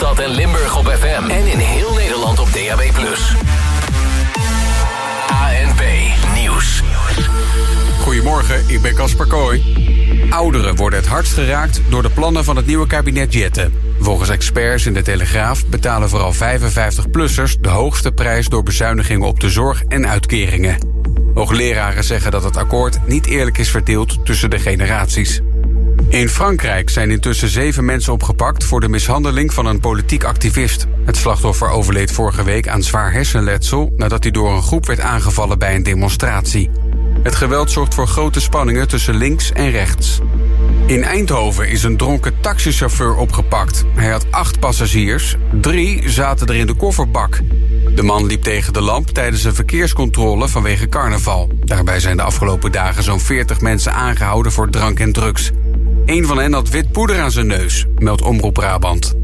Randstad en Limburg op FM. En in heel Nederland op DAB+. ANP Nieuws. Goedemorgen, ik ben Casper Kooi. Ouderen worden het hardst geraakt door de plannen van het nieuwe kabinet Jetten. Volgens experts in de Telegraaf betalen vooral 55-plussers de hoogste prijs door bezuinigingen op de zorg en uitkeringen. Hoogleraren zeggen dat het akkoord niet eerlijk is verdeeld tussen de generaties. In Frankrijk zijn intussen zeven mensen opgepakt voor de mishandeling van een politiek activist. Het slachtoffer overleed vorige week aan zwaar hersenletsel nadat hij door een groep werd aangevallen bij een demonstratie. Het geweld zorgt voor grote spanningen tussen links en rechts. In Eindhoven is een dronken taxichauffeur opgepakt. Hij had acht passagiers, drie zaten er in de kofferbak. De man liep tegen de lamp tijdens een verkeerscontrole vanwege carnaval. Daarbij zijn de afgelopen dagen zo'n 40 mensen aangehouden voor drank en drugs. Een van hen had wit poeder aan zijn neus, meldt Omroep Brabant.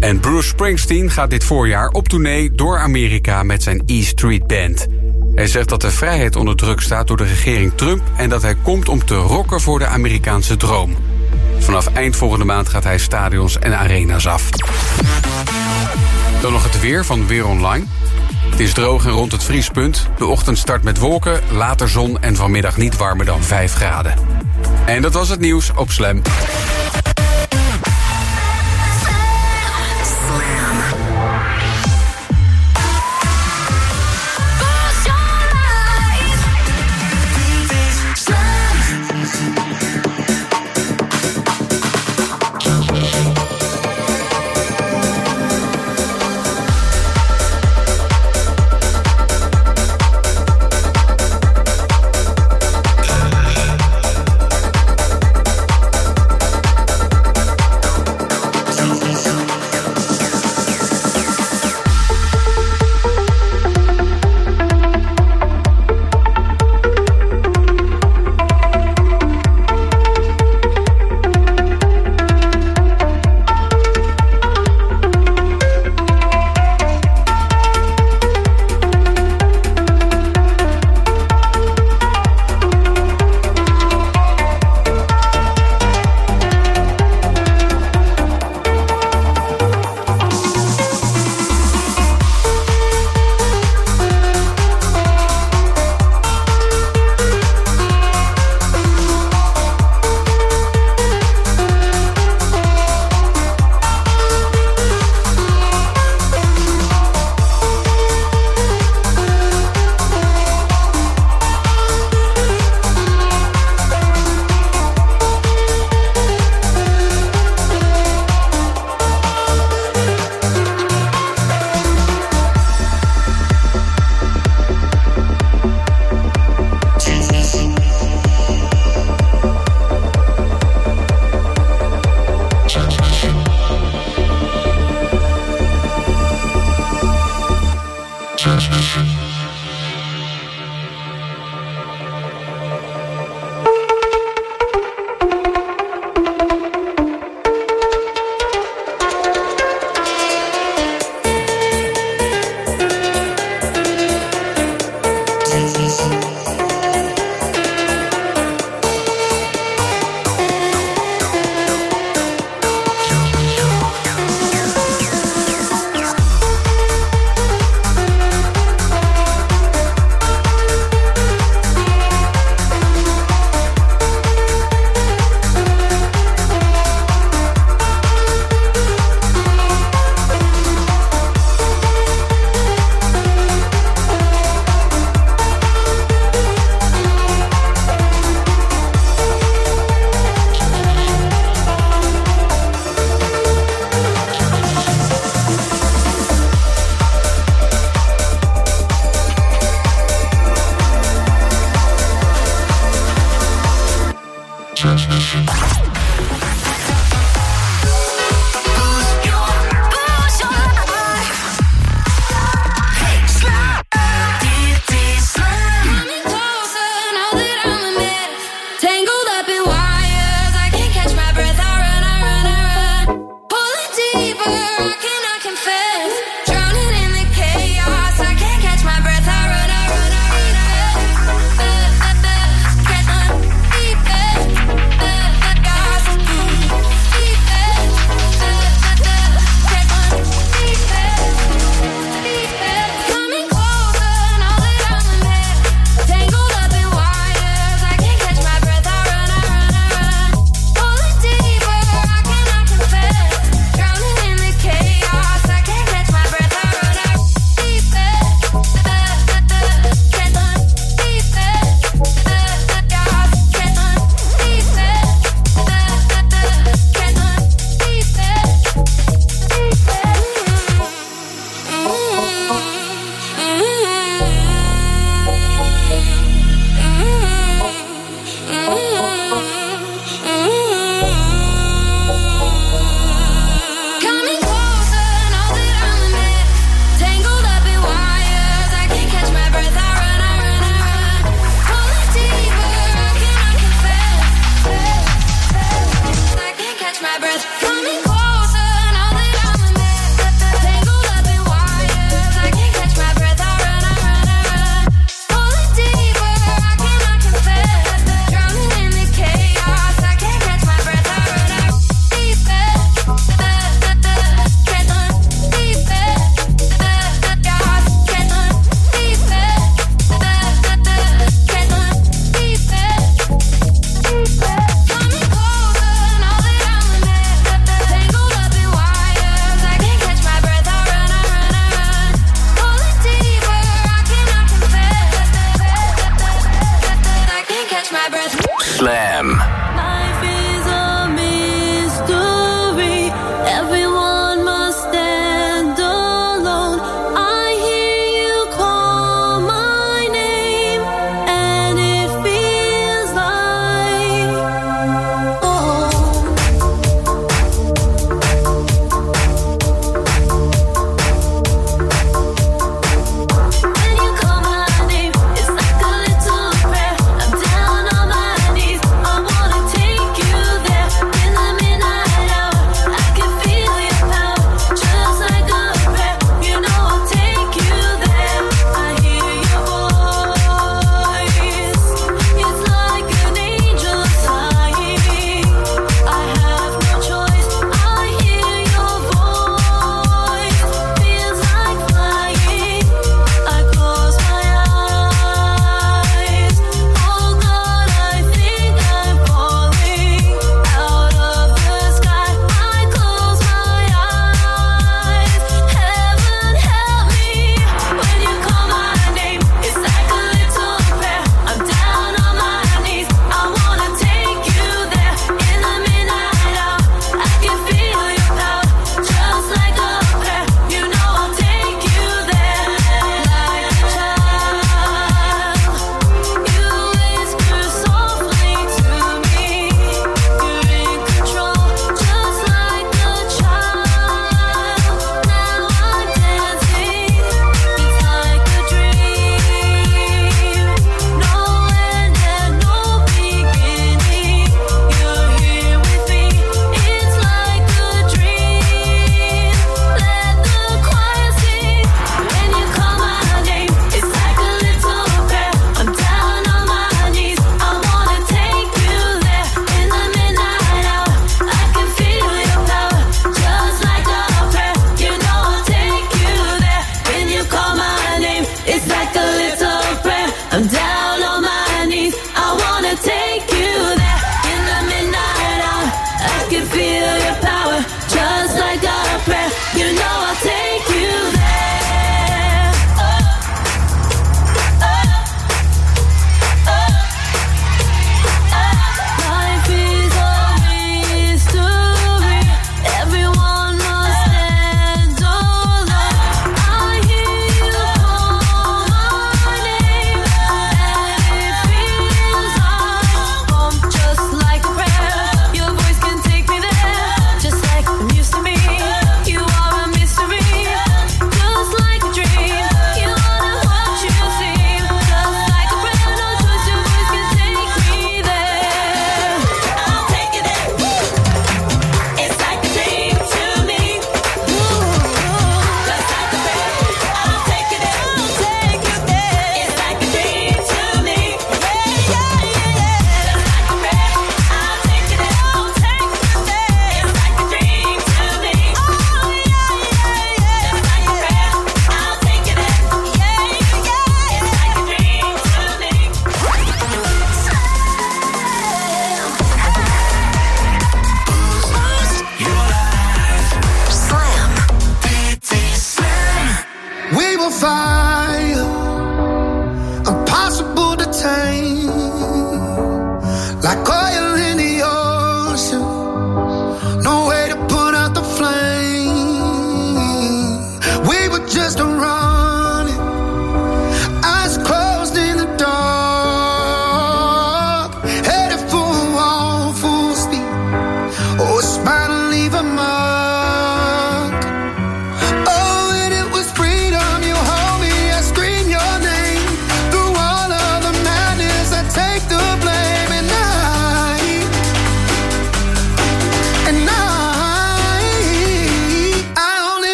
En Bruce Springsteen gaat dit voorjaar op tournee door Amerika met zijn E Street Band. Hij zegt dat de vrijheid onder druk staat door de regering Trump en dat hij komt om te rocken voor de Amerikaanse droom. Vanaf eind volgende maand gaat hij stadions en arena's af. Dan nog het weer van Weer Online. Het is droog en rond het vriespunt. De ochtend start met wolken, later zon en vanmiddag niet warmer dan 5 graden. En dat was het nieuws op Slam.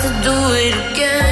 To do it again.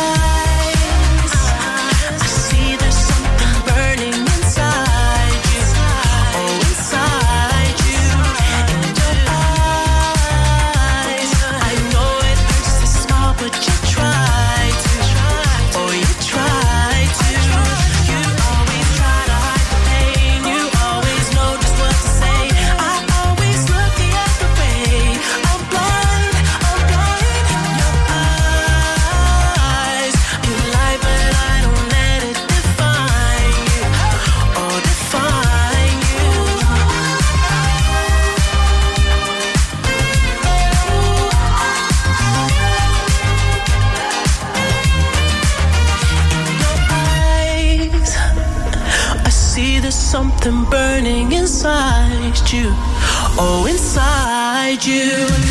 you.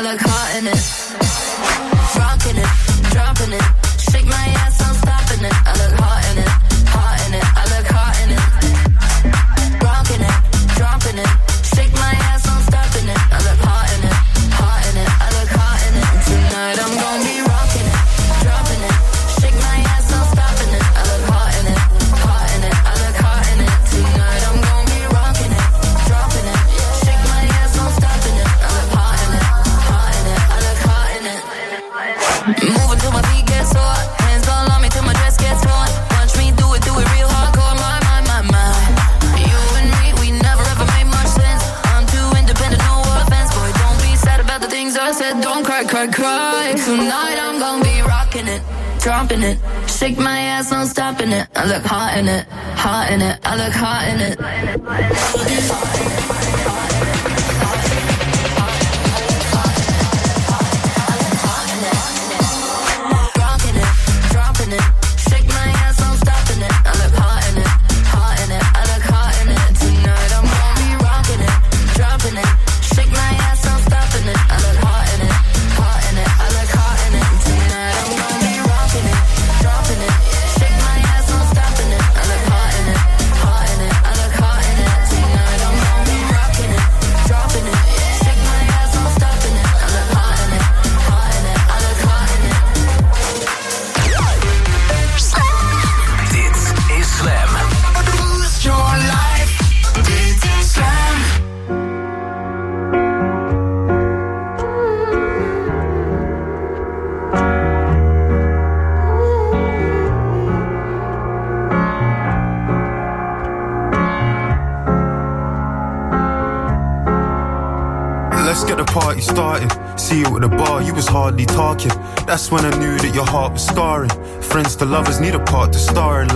another it.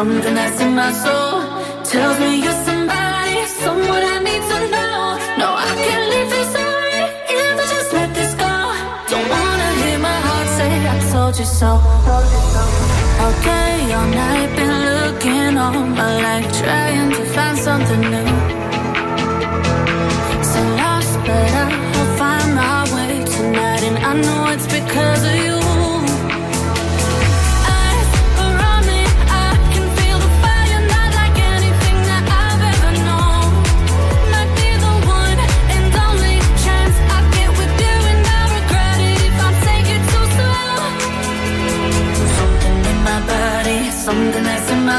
Something that's in my soul tells me you're somebody, someone I need to know. No, I can't leave this alone if I just let this go. Don't wanna hear my heart say I told you so. All day, all night, been looking all my life, trying to find something new. So lost, but I'll find my way tonight, and I know.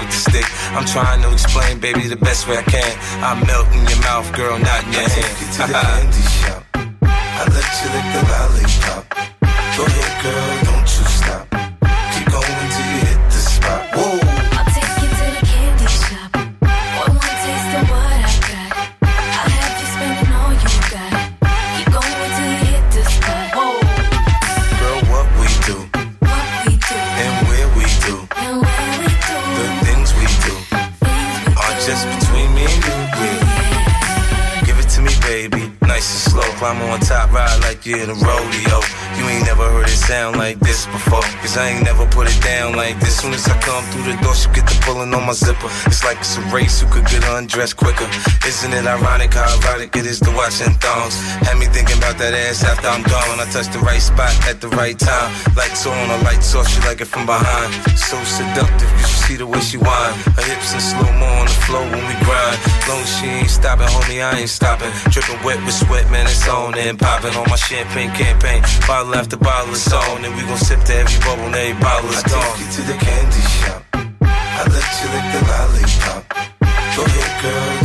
with the stick. I'm trying to explain, baby, the best way I can. I melt in your mouth, girl, not in your hand. Take you to the candy shop. I let you lick the lollipop. Go ahead, girl, don't you stop. Climb on top, ride like you're in a rodeo. You ain't never heard it sound like this before. Cause I ain't never put it down like this. Soon as I come through the door, she get the pulling on my zipper. It's like it's a race who could get undressed quicker. Isn't it ironic how erotic it is to watch in thongs? Had me thinking about that ass after I'm gone. I touch the right spot at the right time. Lights on, a lights off, she like it from behind. So seductive, you should see the way she whine. Her hips in slow mo on the floor when we grind. Long she ain't stopping, homie, I ain't stopping. Dripping wet with sweat, man, it's on and popping on my champagne campaign. Bottle after bottle is on, and we gon' sip to every bubble and every bottle is gone. I take you to the candy shop. I let you lick the lollipop. Go ahead, girl,